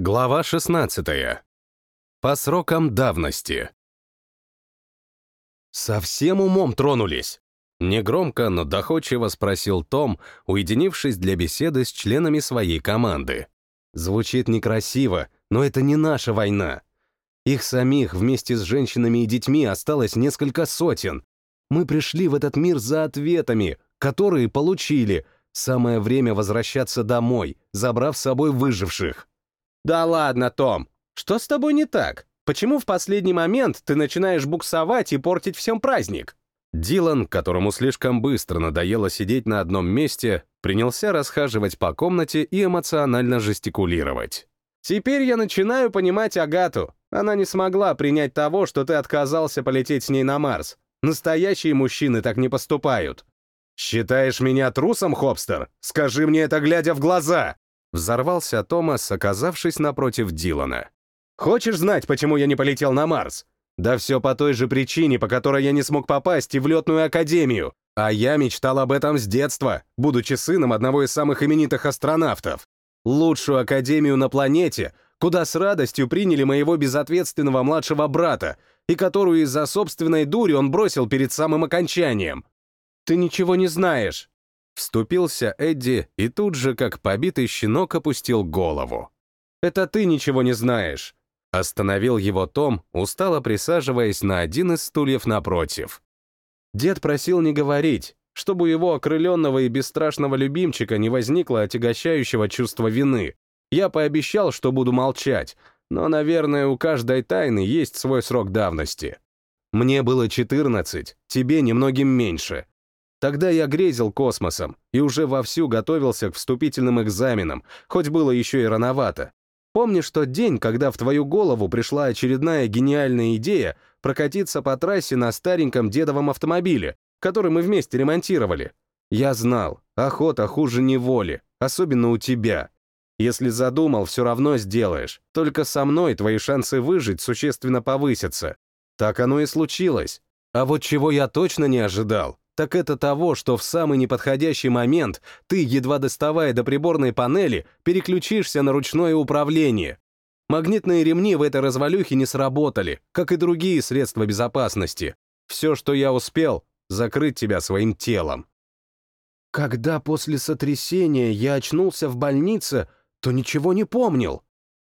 Глава 16. По срокам давности. «Совсем умом тронулись?» Негромко, но доходчиво спросил Том, уединившись для беседы с членами своей команды. Звучит некрасиво, но это не наша война. Их самих вместе с женщинами и детьми осталось несколько сотен. Мы пришли в этот мир за ответами, которые получили. Самое время возвращаться домой, забрав с собой выживших. «Да ладно, Том, что с тобой не так? Почему в последний момент ты начинаешь буксовать и портить всем праздник?» Дилан, которому слишком быстро надоело сидеть на одном месте, принялся расхаживать по комнате и эмоционально жестикулировать. «Теперь я начинаю понимать Агату. Она не смогла принять того, что ты отказался полететь с ней на Марс. Настоящие мужчины так не поступают». «Считаешь меня трусом, Хопстер? Скажи мне это, глядя в глаза!» Взорвался Томас, оказавшись напротив Дилана. «Хочешь знать, почему я не полетел на Марс? Да все по той же причине, по которой я не смог попасть и в летную академию. А я мечтал об этом с детства, будучи сыном одного из самых именитых астронавтов. Лучшую академию на планете, куда с радостью приняли моего безответственного младшего брата, и которую из-за собственной дури он бросил перед самым окончанием. Ты ничего не знаешь. Вступился Эдди и тут же, как побитый щенок, опустил голову. «Это ты ничего не знаешь!» Остановил его Том, устало присаживаясь на один из стульев напротив. Дед просил не говорить, чтобы у его окрыленного и бесстрашного любимчика не возникло отягощающего чувства вины. Я пообещал, что буду молчать, но, наверное, у каждой тайны есть свой срок давности. Мне было 14, тебе немногим меньше. Тогда я грезил космосом и уже вовсю готовился к вступительным экзаменам, хоть было еще и рановато. Помнишь тот день, когда в твою голову пришла очередная гениальная идея прокатиться по трассе на стареньком дедовом автомобиле, который мы вместе ремонтировали? Я знал, охота хуже неволи, особенно у тебя. Если задумал, все равно сделаешь. Только со мной твои шансы выжить существенно повысятся. Так оно и случилось. А вот чего я точно не ожидал, так это того, что в самый неподходящий момент ты, едва доставая до приборной панели, переключишься на ручное управление. Магнитные ремни в этой развалюхе не сработали, как и другие средства безопасности. Все, что я успел, закрыть тебя своим телом. Когда после сотрясения я очнулся в больнице, то ничего не помнил,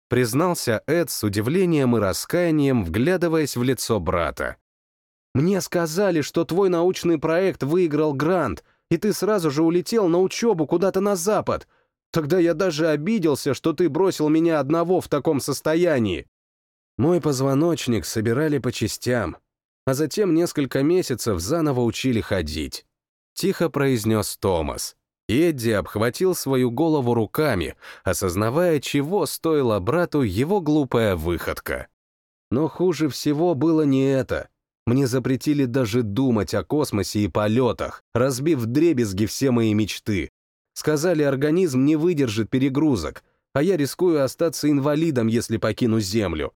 признался Эд с удивлением и раскаянием, вглядываясь в лицо брата. Мне сказали, что твой научный проект выиграл грант, и ты сразу же улетел на учебу куда-то на запад. Тогда я даже обиделся, что ты бросил меня одного в таком состоянии. Мой позвоночник собирали по частям, а затем несколько месяцев заново учили ходить. Тихо произнес Томас. Эдди обхватил свою голову руками, осознавая, чего стоила брату его глупая выходка. Но хуже всего было не это — мне запретили даже думать о космосе и полетах, разбив дребезги все мои мечты. Сказали, организм не выдержит перегрузок, а я рискую остаться инвалидом, если покину Землю.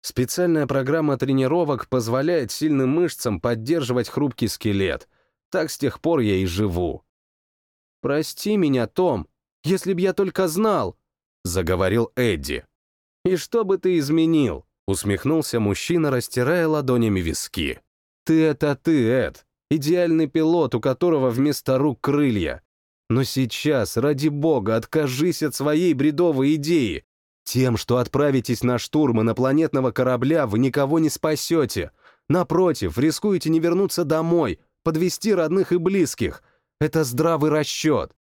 Специальная программа тренировок позволяет сильным мышцам поддерживать хрупкий скелет. Так с тех пор я и живу. «Прости меня, Том, если б я только знал», — заговорил Эдди. «И что бы ты изменил? Усмехнулся мужчина, растирая ладонями виски. «Ты — это ты, Эд. Идеальный пилот, у которого вместо рук крылья. Но сейчас, ради бога, откажись от своей бредовой идеи. Тем, что отправитесь на штурм инопланетного корабля, вы никого не спасете. Напротив, рискуете не вернуться домой, подвести родных и близких. Это здравый расчет.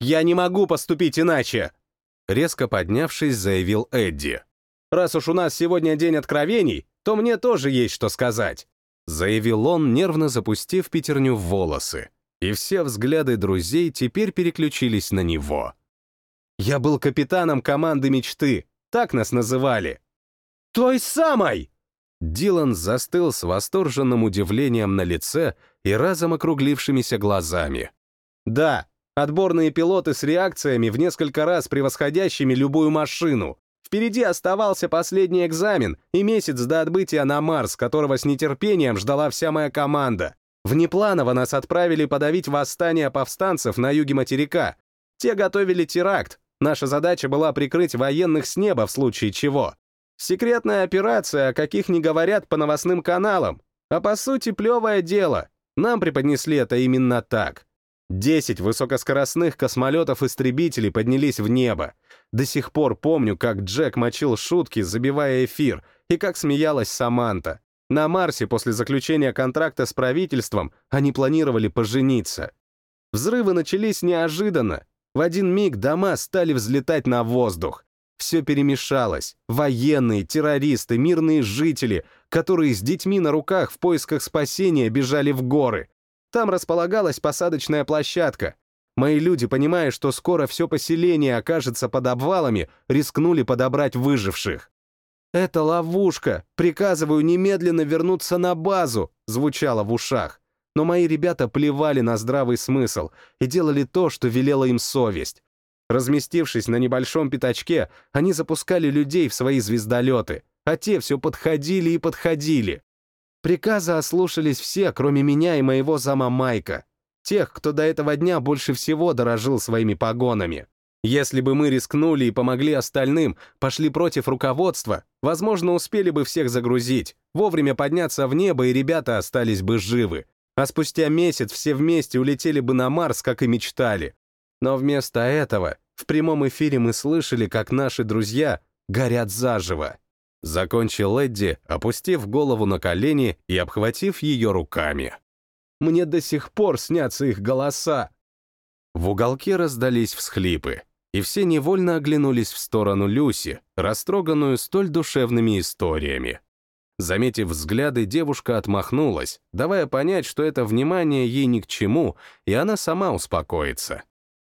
«Я не могу поступить иначе!» Резко поднявшись, заявил Эдди. Раз уж у нас сегодня день откровений, то мне тоже есть что сказать», — заявил он, нервно запустив пятерню в волосы. И все взгляды друзей теперь переключились на него. «Я был капитаном команды мечты, так нас называли». «Той самой!» Дилан застыл с восторженным удивлением на лице и разом округлившимися глазами. «Да, отборные пилоты с реакциями в несколько раз превосходящими любую машину. Впереди оставался последний экзамен и месяц до отбытия на Марс, которого с нетерпением ждала вся моя команда. Внепланово нас отправили подавить восстание повстанцев на юге материка. Те готовили теракт, Наша задача была прикрыть военных с неба в случае чего. Секретная операция, о каких не говорят по новостным каналам. А по сути, плевое дело. Нам преподнесли это именно так. Десять высокоскоростных космолетов-истребителей поднялись в небо. До сих пор помню, как Джек мочил шутки, забивая эфир, и как смеялась Саманта. На Марсе после заключения контракта с правительством они планировали пожениться. Взрывы начались неожиданно. В один миг дома стали взлетать на воздух. Все перемешалось. Военные, террористы, мирные жители, которые с детьми на руках в поисках спасения бежали в горы. Там располагалась посадочная площадка. Мои люди, понимая, что скоро все поселение окажется под обвалами, рискнули подобрать выживших. «Это ловушка! Приказываю немедленно вернуться на базу!» звучало в ушах. Но мои ребята плевали на здравый смысл и делали то, что велела им совесть. Разместившись на небольшом пятачке, они запускали людей в свои звездолеты, а те все подходили и подходили. Приказы ослушались все, кроме меня и моего зама Майка, тех, кто до этого дня больше всего дорожил своими погонами. Если бы мы рискнули и помогли остальным, пошли против руководства, возможно, успели бы всех загрузить, вовремя подняться в небо, и ребята остались бы живы. А спустя месяц все вместе улетели бы на Марс, как и мечтали. Но вместо этого в прямом эфире мы слышали, как наши друзья горят заживо. Закончил Эдди, опустив голову на колени и обхватив ее руками. Мне до сих пор снятся их голоса. В уголке раздались всхлипы и все невольно оглянулись в сторону Люси, растроганную столь душевными историями. Заметив взгляды, девушка отмахнулась, давая понять, что это внимание ей ни к чему, и она сама успокоится.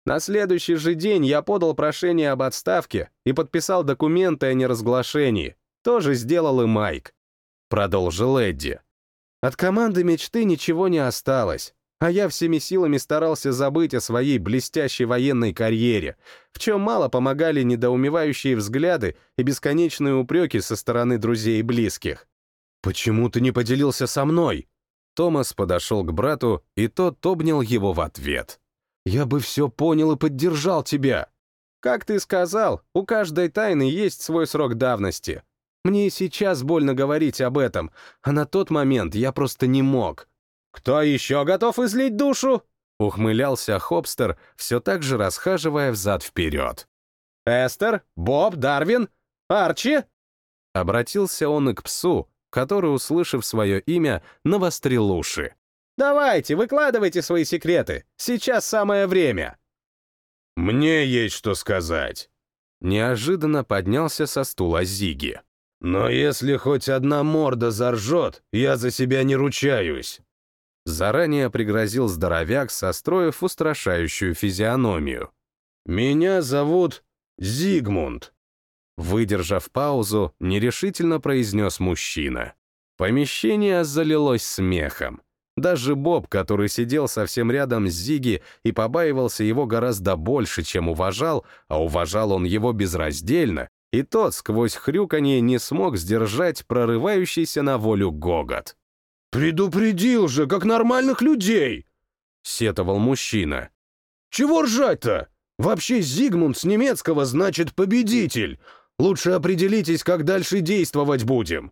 На следующий же день я подал прошение об отставке и подписал документы о неразглашении. Тоже сделал и Майк. Продолжил Эдди. От команды мечты ничего не осталось а я всеми силами старался забыть о своей блестящей военной карьере, в чем мало помогали недоумевающие взгляды и бесконечные упреки со стороны друзей и близких. «Почему ты не поделился со мной?» Томас подошел к брату, и тот обнял его в ответ. «Я бы все понял и поддержал тебя». «Как ты сказал, у каждой тайны есть свой срок давности. Мне и сейчас больно говорить об этом, а на тот момент я просто не мог. «Кто еще готов излить душу?» — ухмылялся Хопстер, все так же расхаживая взад-вперед. «Эстер? Боб? Дарвин? Арчи?» Обратился он и к псу, который, услышав свое имя, навострил уши. «Давайте, выкладывайте свои секреты. Сейчас самое время». «Мне есть что сказать». Неожиданно поднялся со стула Зиги. «Но если хоть одна морда заржет, я за себя не ручаюсь». Заранее пригрозил здоровяк, состроив устрашающую физиономию. «Меня зовут Зигмунд». Выдержав паузу, нерешительно произнес мужчина. Помещение залилось смехом. Даже Боб, который сидел совсем рядом с Зиги и побаивался его гораздо больше, чем уважал, а уважал он его безраздельно, и тот сквозь хрюканье не смог сдержать прорывающийся на волю гогот. «Предупредил же, как нормальных людей!» — сетовал мужчина. «Чего ржать-то? Вообще Зигмунд с немецкого значит «победитель». Лучше определитесь, как дальше действовать будем».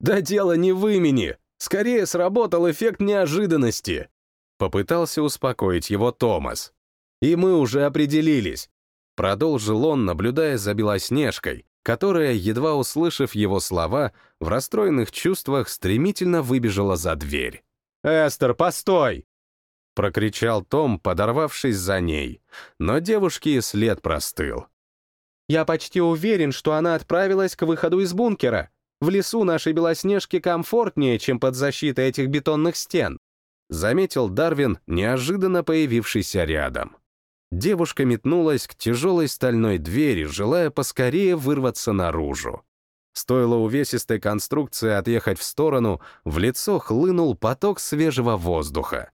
«Да дело не в имени. Скорее сработал эффект неожиданности». Попытался успокоить его Томас. «И мы уже определились». Продолжил он, наблюдая за Белоснежкой, которая, едва услышав его слова, в расстроенных чувствах стремительно выбежала за дверь. «Эстер, постой!» — прокричал Том, подорвавшись за ней, но девушке и след простыл. «Я почти уверен, что она отправилась к выходу из бункера. В лесу нашей Белоснежки комфортнее, чем под защитой этих бетонных стен», — заметил Дарвин, неожиданно появившийся рядом. Девушка метнулась к тяжелой стальной двери, желая поскорее вырваться наружу. Стоило увесистой конструкции отъехать в сторону, в лицо хлынул поток свежего воздуха.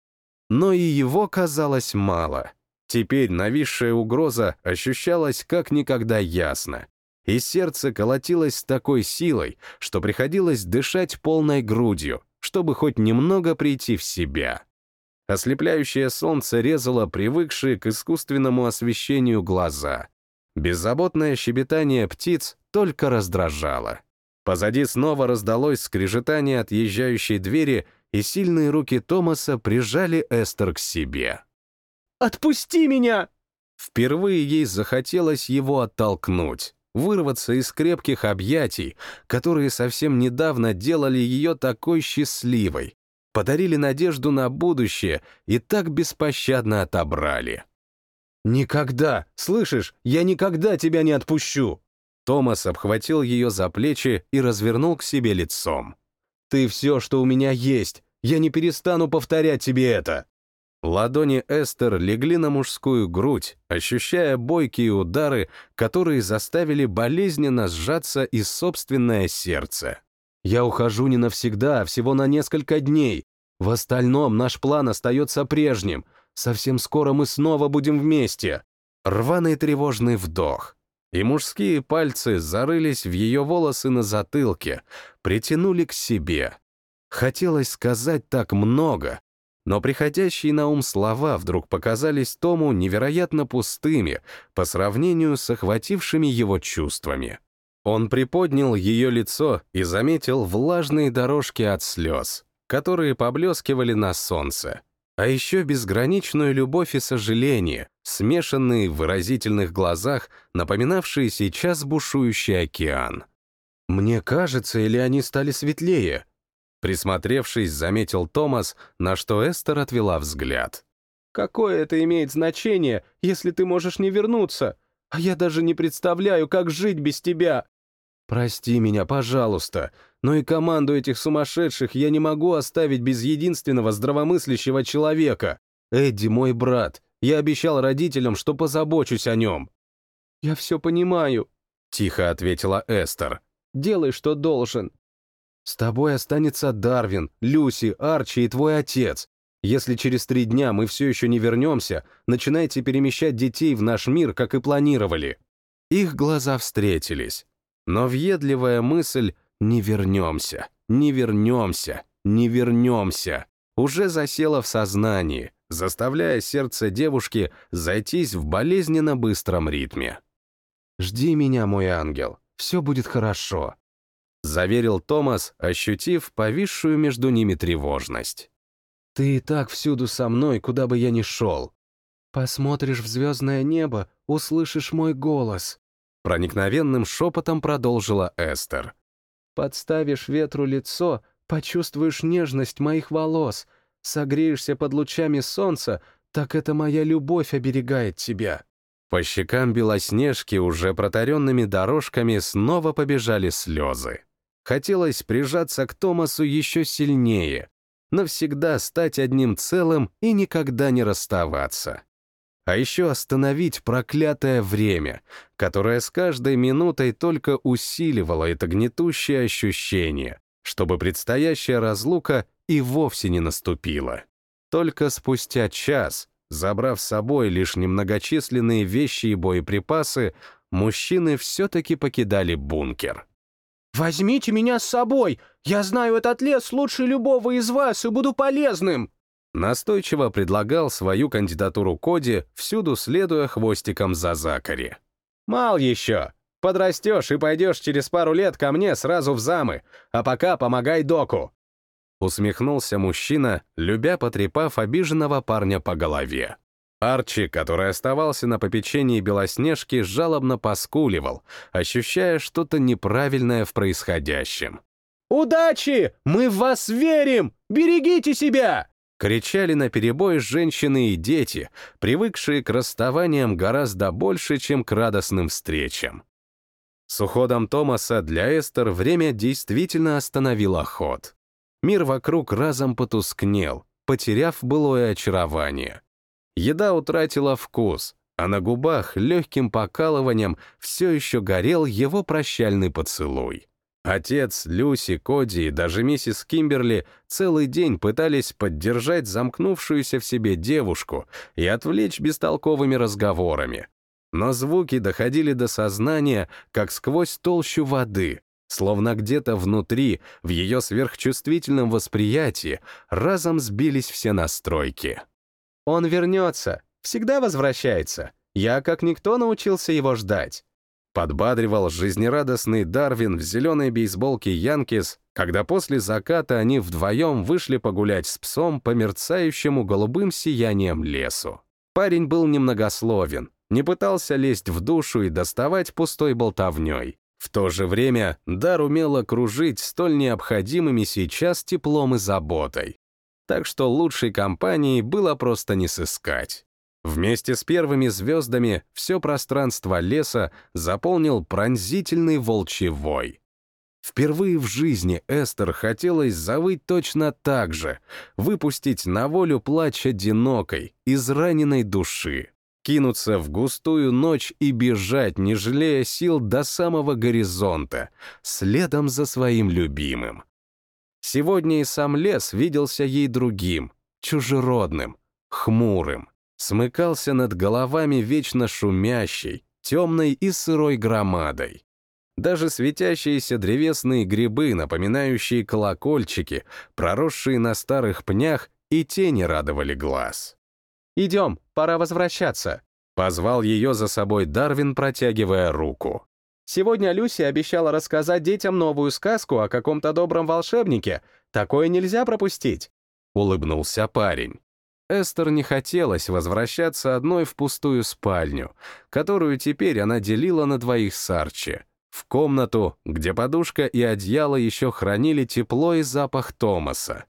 Но и его казалось мало. Теперь нависшая угроза ощущалась как никогда ясно. И сердце колотилось с такой силой, что приходилось дышать полной грудью, чтобы хоть немного прийти в себя. Ослепляющее солнце резало привыкшие к искусственному освещению глаза. Беззаботное щебетание птиц только раздражало. Позади снова раздалось скрежетание отъезжающей двери, и сильные руки Томаса прижали Эстер к себе. «Отпусти меня!» Впервые ей захотелось его оттолкнуть, вырваться из крепких объятий, которые совсем недавно делали ее такой счастливой, подарили надежду на будущее и так беспощадно отобрали. «Никогда! Слышишь, я никогда тебя не отпущу!» Томас обхватил ее за плечи и развернул к себе лицом. «Ты все, что у меня есть. Я не перестану повторять тебе это!» Ладони Эстер легли на мужскую грудь, ощущая бойкие удары, которые заставили болезненно сжаться и собственное сердце. «Я ухожу не навсегда, а всего на несколько дней. В остальном наш план остается прежним. Совсем скоро мы снова будем вместе». Рваный тревожный вдох. И мужские пальцы зарылись в ее волосы на затылке, притянули к себе. Хотелось сказать так много, но приходящие на ум слова вдруг показались Тому невероятно пустыми по сравнению с охватившими его чувствами. Он приподнял ее лицо и заметил влажные дорожки от слез, которые поблескивали на солнце, а еще безграничную любовь и сожаление, смешанные в выразительных глазах, напоминавшие сейчас бушующий океан. «Мне кажется, или они стали светлее?» Присмотревшись, заметил Томас, на что Эстер отвела взгляд. «Какое это имеет значение, если ты можешь не вернуться? А я даже не представляю, как жить без тебя!» «Прости меня, пожалуйста, но и команду этих сумасшедших я не могу оставить без единственного здравомыслящего человека. Эдди мой брат, я обещал родителям, что позабочусь о нем». «Я все понимаю», — тихо ответила Эстер. «Делай, что должен. С тобой останется Дарвин, Люси, Арчи и твой отец. Если через три дня мы все еще не вернемся, начинайте перемещать детей в наш мир, как и планировали». Их глаза встретились. Но въедливая мысль «не вернемся, не вернемся, не вернемся» уже засела в сознании, заставляя сердце девушки зайтись в болезненно быстром ритме. «Жди меня, мой ангел, все будет хорошо», — заверил Томас, ощутив повисшую между ними тревожность. «Ты и так всюду со мной, куда бы я ни шел. Посмотришь в звездное небо, услышишь мой голос», — проникновенным шепотом продолжила Эстер. «Подставишь ветру лицо, почувствуешь нежность моих волос, согреешься под лучами солнца, так это моя любовь оберегает тебя». По щекам Белоснежки уже протаренными дорожками снова побежали слезы. Хотелось прижаться к Томасу еще сильнее, навсегда стать одним целым и никогда не расставаться. А еще остановить проклятое время, которое с каждой минутой только усиливало это гнетущее ощущение, чтобы предстоящая разлука и вовсе не наступила. Только спустя час, забрав с собой лишь немногочисленные вещи и боеприпасы, мужчины все-таки покидали бункер. «Возьмите меня с собой! Я знаю этот лес лучше любого из вас и буду полезным!» Настойчиво предлагал свою кандидатуру Коди, всюду следуя хвостиком за Закари. «Мал еще! Подрастешь и пойдешь через пару лет ко мне сразу в замы, а пока помогай доку!» Усмехнулся мужчина, любя потрепав обиженного парня по голове. Арчи, который оставался на попечении Белоснежки, жалобно поскуливал, ощущая что-то неправильное в происходящем. «Удачи! Мы в вас верим! Берегите себя!» Кричали наперебой женщины и дети, привыкшие к расставаниям гораздо больше, чем к радостным встречам. С уходом Томаса для Эстер время действительно остановило ход. Мир вокруг разом потускнел, потеряв былое очарование. Еда утратила вкус, а на губах легким покалыванием все еще горел его прощальный поцелуй. Отец, Люси, Коди и даже миссис Кимберли целый день пытались поддержать замкнувшуюся в себе девушку и отвлечь бестолковыми разговорами. Но звуки доходили до сознания, как сквозь толщу воды, словно где-то внутри, в ее сверхчувствительном восприятии, разом сбились все настройки. Он вернется, всегда возвращается. Я, как никто, научился его ждать. Подбадривал жизнерадостный Дарвин в зеленой бейсболке Янкис, когда после заката они вдвоем вышли погулять с псом по мерцающему голубым сиянием лесу. Парень был немногословен, не пытался лезть в душу и доставать пустой болтовней. В то же время Дар умел окружить столь необходимыми сейчас теплом и заботой. Так что лучшей компанией было просто не сыскать. Вместе с первыми звездами все пространство леса заполнил пронзительный волчий вой. Впервые в жизни Эстер хотелось завыть точно так же, выпустить на волю плач одинокой, израненной души, кинуться в густую ночь и бежать, не жалея сил до самого горизонта, следом за своим любимым. Сегодня и сам лес виделся ей другим, чужеродным, хмурым смыкался над головами вечно шумящей, темной и сырой громадой. Даже светящиеся древесные грибы, напоминающие колокольчики, проросшие на старых пнях, и тени радовали глаз. «Идем, пора возвращаться», — позвал ее за собой Дарвин, протягивая руку. «Сегодня Люси обещала рассказать детям новую сказку о каком-то добром волшебнике. Такое нельзя пропустить», — улыбнулся парень. Эстер не хотелось возвращаться одной в пустую спальню, которую теперь она делила на двоих с Арчи, в комнату, где подушка и одеяло еще хранили тепло и запах Томаса.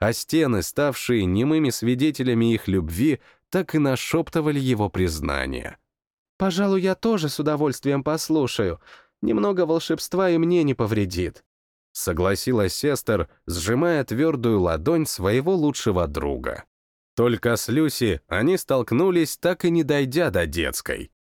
А стены, ставшие немыми свидетелями их любви, так и нашептывали его признание. «Пожалуй, я тоже с удовольствием послушаю. Немного волшебства и мне не повредит», — согласилась Эстер, сжимая твердую ладонь своего лучшего друга. Только с Люси они столкнулись, так и не дойдя до детской.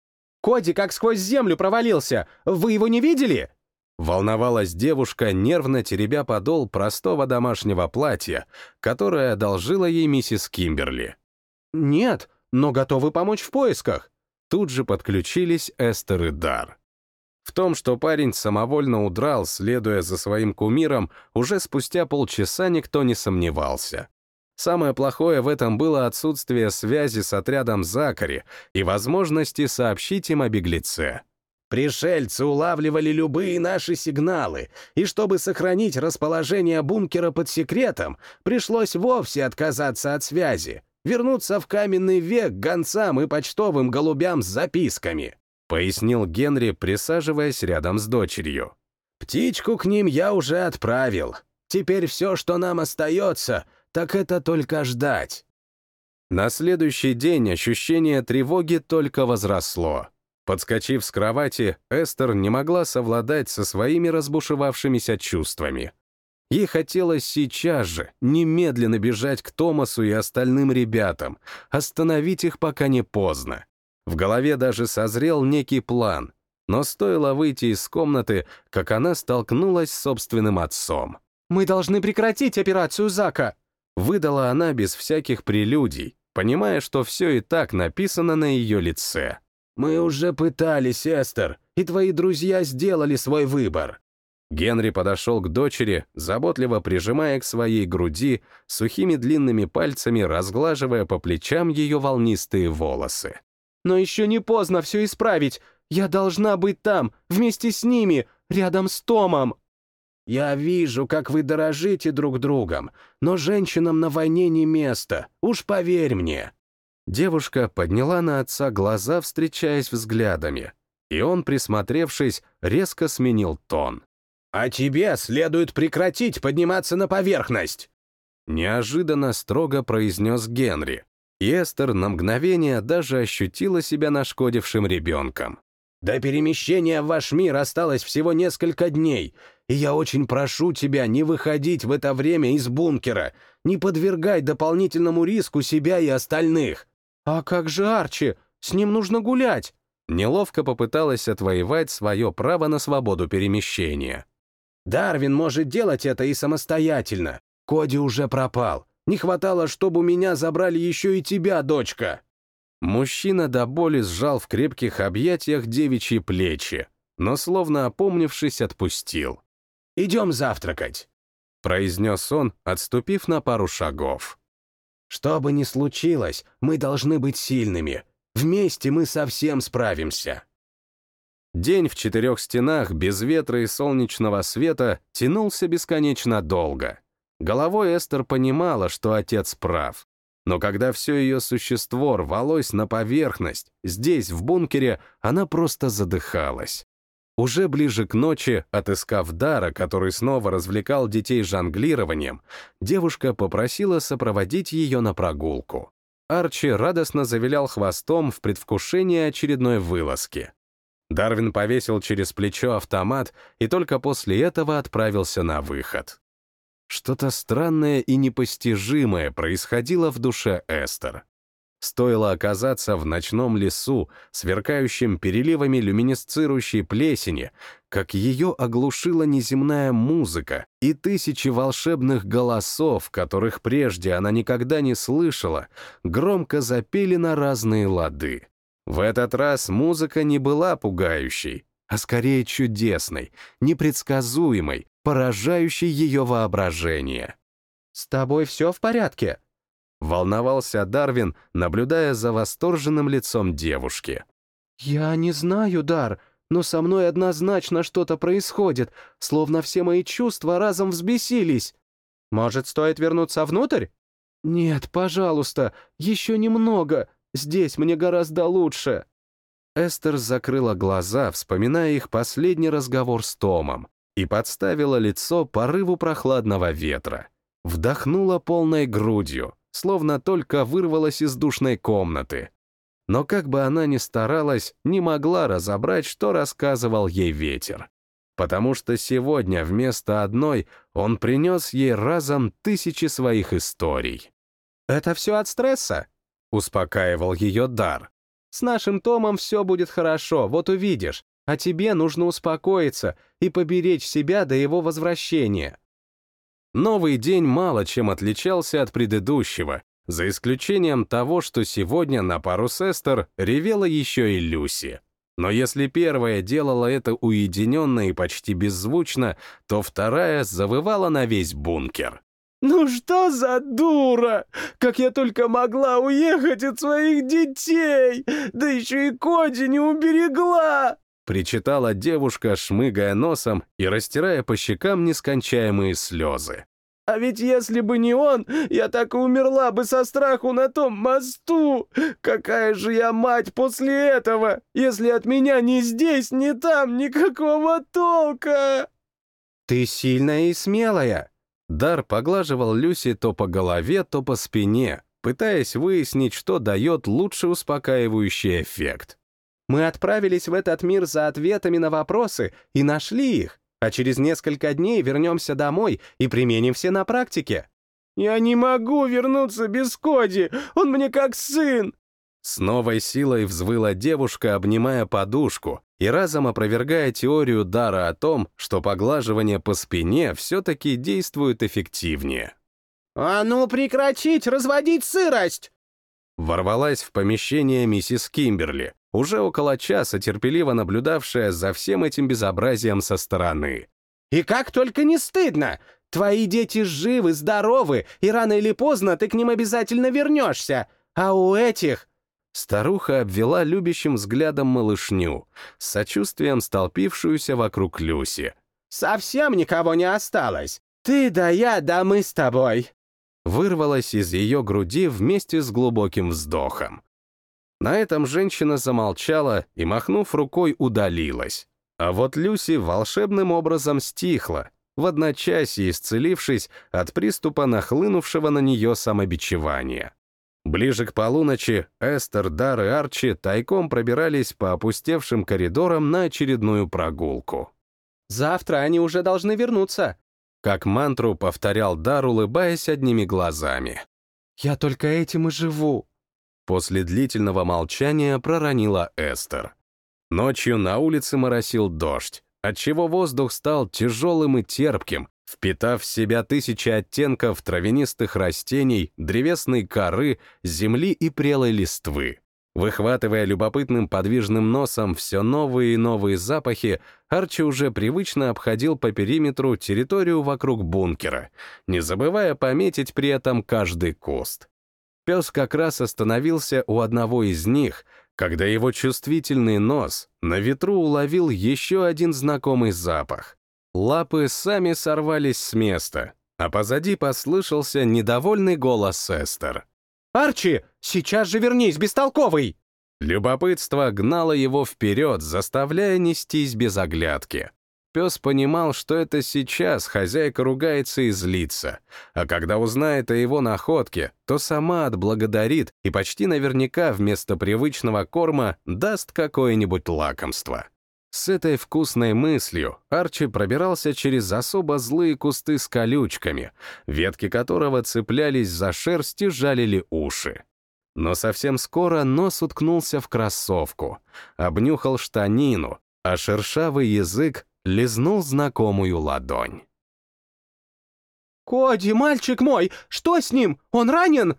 «Коди как сквозь землю провалился! Вы его не видели?» Волновалась девушка, нервно теребя подол простого домашнего платья, которое одолжила ей миссис Кимберли. «Нет, но готовы помочь в поисках». Тут же подключились Эстер и Дар. В том, что парень самовольно удрал, следуя за своим кумиром, уже спустя полчаса никто не сомневался. Самое плохое в этом было отсутствие связи с отрядом Закари и возможности сообщить им о беглеце. Пришельцы улавливали любые наши сигналы, и чтобы сохранить расположение бункера под секретом, пришлось вовсе отказаться от связи, вернуться в каменный век гонцам и почтовым голубям с записками, пояснил Генри, присаживаясь рядом с дочерью. Птичку к ним я уже отправил. Теперь все, что нам остается — так это только ждать. На следующий день ощущение тревоги только возросло. Подскочив с кровати, Эстер не могла совладать со своими разбушевавшимися чувствами. Ей хотелось сейчас же, немедленно бежать к Томасу и остальным ребятам, остановить их, пока не поздно. В голове даже созрел некий план, но стоило выйти из комнаты, как она столкнулась с собственным отцом. «Мы должны прекратить операцию Зака!» Выдала она без всяких прелюдий, понимая, что все и так написано на ее лице. «Мы уже пытались, Эстер, и твои друзья сделали свой выбор». Генри подошел к дочери, заботливо прижимая к своей груди, сухими длинными пальцами разглаживая по плечам ее волнистые волосы. «Но еще не поздно все исправить. Я должна быть там, вместе с ними, рядом с Томом». Я вижу, как вы дорожите друг другом, но женщинам на войне не место, уж поверь мне». Девушка подняла на отца глаза, встречаясь взглядами, и он, присмотревшись, резко сменил тон. «А тебе следует прекратить подниматься на поверхность!» Неожиданно строго произнес Генри, и Эстер на мгновение даже ощутила себя нашкодившим ребенком. До перемещения в ваш мир осталось всего несколько дней, и я очень прошу тебя не выходить в это время из бункера, не подвергай дополнительному риску себя и остальных». «А как же Арчи? С ним нужно гулять!» Неловко попыталась отвоевать свое право на свободу перемещения. «Дарвин может делать это и самостоятельно. Коди уже пропал. Не хватало, чтобы у меня забрали еще и тебя, дочка». Мужчина до боли сжал в крепких объятиях девичьи плечи, но, словно опомнившись, отпустил. «Идем завтракать», — произнес он, отступив на пару шагов. «Что бы ни случилось, мы должны быть сильными. Вместе мы совсем справимся. День в четырех стенах без ветра и солнечного света тянулся бесконечно долго. Головой Эстер понимала, что отец прав. Но когда все ее существо рвалось на поверхность, здесь, в бункере, она просто задыхалась. Уже ближе к ночи, отыскав Дара, который снова развлекал детей жонглированием, девушка попросила сопроводить ее на прогулку. Арчи радостно завилял хвостом в предвкушении очередной вылазки. Дарвин повесил через плечо автомат и только после этого отправился на выход. Что-то странное и непостижимое происходило в душе Эстер. Стоило оказаться в ночном лесу, сверкающим переливами люминесцирующей плесени, как ее оглушила неземная музыка и тысячи волшебных голосов, которых прежде она никогда не слышала, громко запели на разные лады. В этот раз музыка не была пугающей, а скорее чудесной, непредсказуемой, поражающей ее воображение. «С тобой все в порядке?» Волновался Дарвин, наблюдая за восторженным лицом девушки. «Я не знаю, Дар, но со мной однозначно что-то происходит, словно все мои чувства разом взбесились. Может, стоит вернуться внутрь?» «Нет, пожалуйста, еще немного, Здесь мне гораздо лучше». Эстер закрыла глаза, вспоминая их последний разговор с Томом, и подставила лицо порыву прохладного ветра. Вдохнула полной грудью, словно только вырвалась из душной комнаты. Но как бы она ни старалась, не могла разобрать, что рассказывал ей ветер. Потому что сегодня вместо одной он принес ей разом тысячи своих историй. «Это все от стресса?» — успокаивал ее дар. «С нашим Томом все будет хорошо, вот увидишь. А тебе нужно успокоиться и поберечь себя до его возвращения». Новый день мало чем отличался от предыдущего, за исключением того, что сегодня на пару с Эстер ревела еще и Люси. Но если первая делала это уединенно и почти беззвучно, то вторая завывала на весь бункер. «Ну что за дура! Как я только могла уехать от своих детей! Да еще и Коди не уберегла!» Причитала девушка, шмыгая носом и растирая по щекам нескончаемые слезы. «А ведь если бы не он, я так и умерла бы со страху на том мосту! Какая же я мать после этого, если от меня ни здесь, ни там никакого толка!» «Ты сильная и смелая!» Дар поглаживал Люси то по голове, то по спине, пытаясь выяснить, что дает лучший успокаивающий эффект. «Мы отправились в этот мир за ответами на вопросы и нашли их, а через несколько дней вернемся домой и применим все на практике». «Я не могу вернуться без Коди, он мне как сын!» С новой силой взвыла девушка, обнимая подушку, и разом опровергая теорию Дара о том, что поглаживание по спине все-таки действует эффективнее. «А ну прекратить разводить сырость!» Ворвалась в помещение миссис Кимберли, уже около часа терпеливо наблюдавшая за всем этим безобразием со стороны. «И как только не стыдно! Твои дети живы, здоровы, и рано или поздно ты к ним обязательно вернешься, а у этих Старуха обвела любящим взглядом малышню, с сочувствием столпившуюся вокруг Люси. «Совсем никого не осталось. Ты да я, да мы с тобой!» Вырвалась из ее груди вместе с глубоким вздохом. На этом женщина замолчала и, махнув рукой, удалилась. А вот Люси волшебным образом стихла, в одночасье исцелившись от приступа нахлынувшего на нее самобичевания. Ближе к полуночи Эстер, Дар и Арчи тайком пробирались по опустевшим коридорам на очередную прогулку. «Завтра они уже должны вернуться», — как мантру повторял Дар, улыбаясь одними глазами. «Я только этим и живу», — после длительного молчания проронила Эстер. Ночью на улице моросил дождь, отчего воздух стал тяжелым и терпким, впитав в себя тысячи оттенков травянистых растений, древесной коры, земли и прелой листвы. Выхватывая любопытным подвижным носом все новые и новые запахи, Арчи уже привычно обходил по периметру территорию вокруг бункера, не забывая пометить при этом каждый куст. Пес как раз остановился у одного из них, когда его чувствительный нос на ветру уловил еще один знакомый запах. Лапы сами сорвались с места, а позади послышался недовольный голос Эстер. «Арчи, сейчас же вернись, бестолковый!» Любопытство гнало его вперед, заставляя нестись без оглядки. Пес понимал, что это сейчас хозяйка ругается и злится, а когда узнает о его находке, то сама отблагодарит и почти наверняка вместо привычного корма даст какое-нибудь лакомство. С этой вкусной мыслью Арчи пробирался через особо злые кусты с колючками, ветки которого цеплялись за шерсть и жалили уши. Но совсем скоро нос уткнулся в кроссовку, обнюхал штанину, а шершавый язык лизнул знакомую ладонь. «Коди, мальчик мой, что с ним? Он ранен?»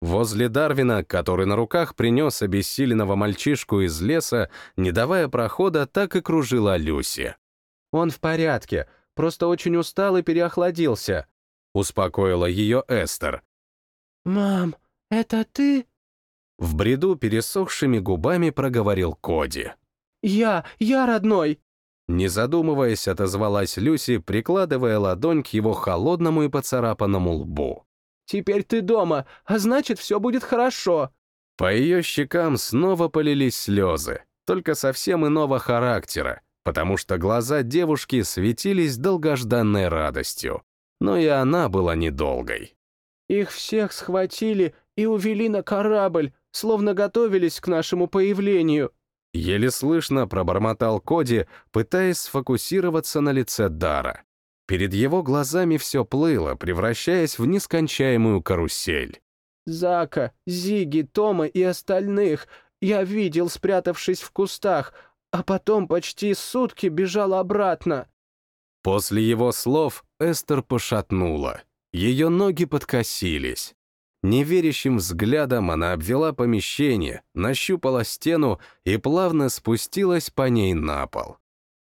Возле Дарвина, который на руках принес обессиленного мальчишку из леса, не давая прохода, так и кружила Люси. «Он в порядке, просто очень устал и переохладился», — успокоила ее Эстер. «Мам, это ты?» В бреду пересохшими губами проговорил Коди. «Я, я родной!» Не задумываясь, отозвалась Люси, прикладывая ладонь к его холодному и поцарапанному лбу. «Теперь ты дома, а значит, все будет хорошо!» По ее щекам снова полились слезы, только совсем иного характера, потому что глаза девушки светились долгожданной радостью. Но и она была недолгой. «Их всех схватили и увели на корабль, словно готовились к нашему появлению», Еле слышно пробормотал Коди, пытаясь сфокусироваться на лице Дара. Перед его глазами все плыло, превращаясь в нескончаемую карусель. «Зака, Зиги, Тома и остальных я видел, спрятавшись в кустах, а потом почти сутки бежал обратно». После его слов Эстер пошатнула. Ее ноги подкосились. Неверящим взглядом она обвела помещение, нащупала стену и плавно спустилась по ней на пол.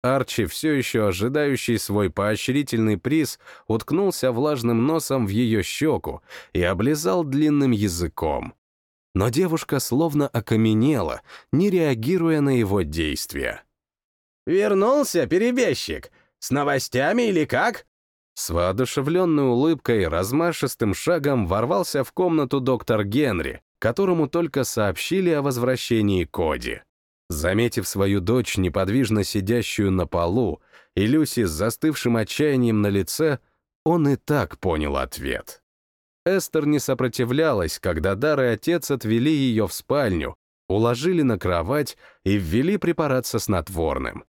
Арчи, все еще ожидающий свой поощрительный приз, уткнулся влажным носом в ее щеку и облизал длинным языком. Но девушка словно окаменела, не реагируя на его действия. «Вернулся, перебежчик? С новостями или как?» С воодушевленной улыбкой размашистым шагом ворвался в комнату доктор Генри, которому только сообщили о возвращении Коди. Заметив свою дочь, неподвижно сидящую на полу, и Люси с застывшим отчаянием на лице, он и так понял ответ. Эстер не сопротивлялась, когда Дар и отец отвели ее в спальню, уложили на кровать и ввели препарат со снотворным.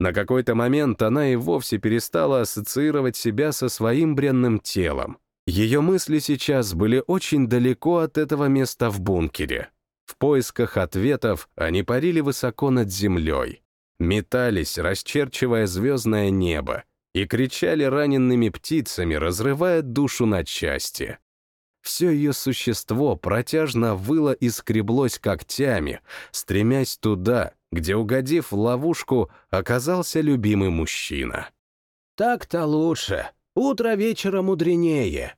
На какой-то момент она и вовсе перестала ассоциировать себя со своим бренным телом. Ее мысли сейчас были очень далеко от этого места в бункере. В поисках ответов они парили высоко над землей, метались, расчерчивая звездное небо, и кричали раненными птицами, разрывая душу на части. Все ее существо протяжно выло и скреблось когтями, стремясь туда, где, угодив в ловушку, оказался любимый мужчина. «Так-то лучше. Утро вечера мудренее», —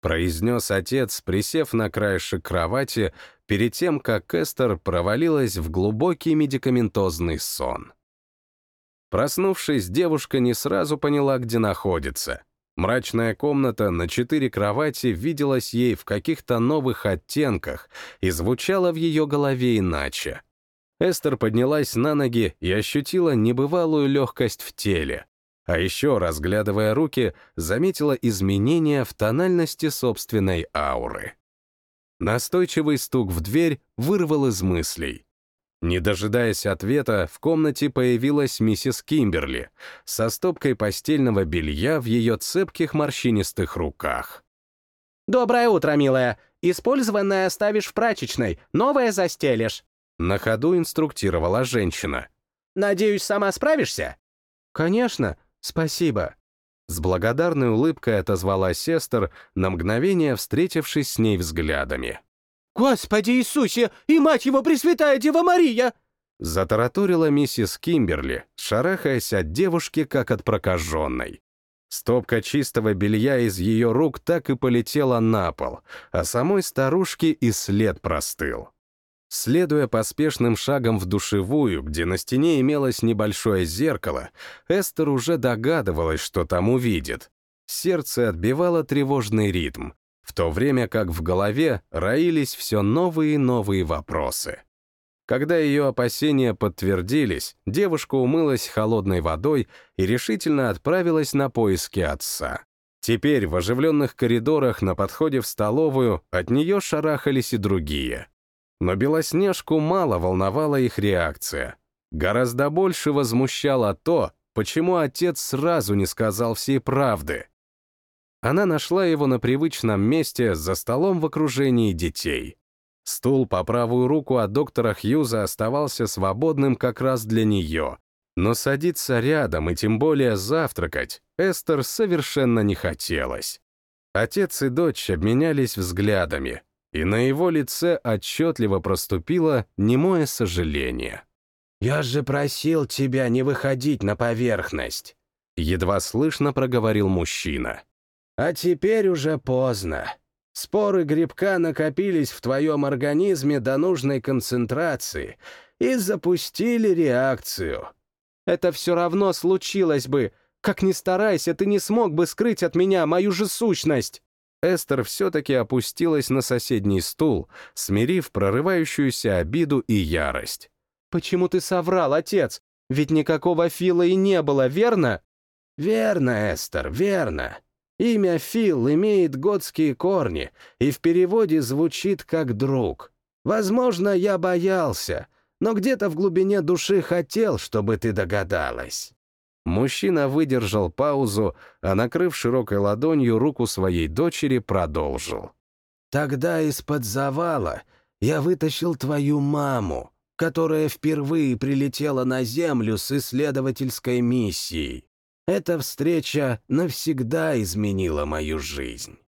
произнес отец, присев на краешек кровати, перед тем, как Эстер провалилась в глубокий медикаментозный сон. Проснувшись, девушка не сразу поняла, где находится. Мрачная комната на четыре кровати виделась ей в каких-то новых оттенках и звучала в ее голове иначе. Эстер поднялась на ноги и ощутила небывалую легкость в теле. А еще, разглядывая руки, заметила изменения в тональности собственной ауры. Настойчивый стук в дверь вырвал из мыслей. Не дожидаясь ответа, в комнате появилась миссис Кимберли со стопкой постельного белья в ее цепких морщинистых руках. «Доброе утро, милая. Использованное оставишь в прачечной, новое застелишь». На ходу инструктировала женщина. «Надеюсь, сама справишься?» «Конечно, спасибо». С благодарной улыбкой отозвалась сестер, на мгновение встретившись с ней взглядами. «Господи Иисусе и мать его Пресвятая Дева Мария!» Затараторила миссис Кимберли, шарахаясь от девушки, как от прокаженной. Стопка чистого белья из ее рук так и полетела на пол, а самой старушке и след простыл. Следуя поспешным шагом в душевую, где на стене имелось небольшое зеркало, Эстер уже догадывалась, что там увидит. Сердце отбивало тревожный ритм, в то время как в голове роились все новые и новые вопросы. Когда ее опасения подтвердились, девушка умылась холодной водой и решительно отправилась на поиски отца. Теперь в оживленных коридорах на подходе в столовую от нее шарахались и другие. Но Белоснежку мало волновала их реакция. Гораздо больше возмущало то, почему отец сразу не сказал всей правды. Она нашла его на привычном месте за столом в окружении детей. Стул по правую руку от доктора Хьюза оставался свободным как раз для нее. Но садиться рядом и тем более завтракать Эстер совершенно не хотелось. Отец и дочь обменялись взглядами, и на его лице отчетливо проступило немое сожаление. «Я же просил тебя не выходить на поверхность», — едва слышно проговорил мужчина. «А теперь уже поздно. Споры грибка накопились в твоем организме до нужной концентрации и запустили реакцию». «Это все равно случилось бы. Как ни старайся, ты не смог бы скрыть от меня мою же сущность». Эстер все-таки опустилась на соседний стул, смирив прорывающуюся обиду и ярость. «Почему ты соврал, отец? Ведь никакого Фила и не было, верно?» «Верно, Эстер, верно. Имя Фил имеет готские корни и в переводе звучит как «друг». Возможно, я боялся, но где-то в глубине души хотел, чтобы ты догадалась». Мужчина выдержал паузу, а, накрыв широкой ладонью руку своей дочери, продолжил. «Тогда из-под завала я вытащил твою маму, которая впервые прилетела на Землю с исследовательской миссией. Эта встреча навсегда изменила мою жизнь».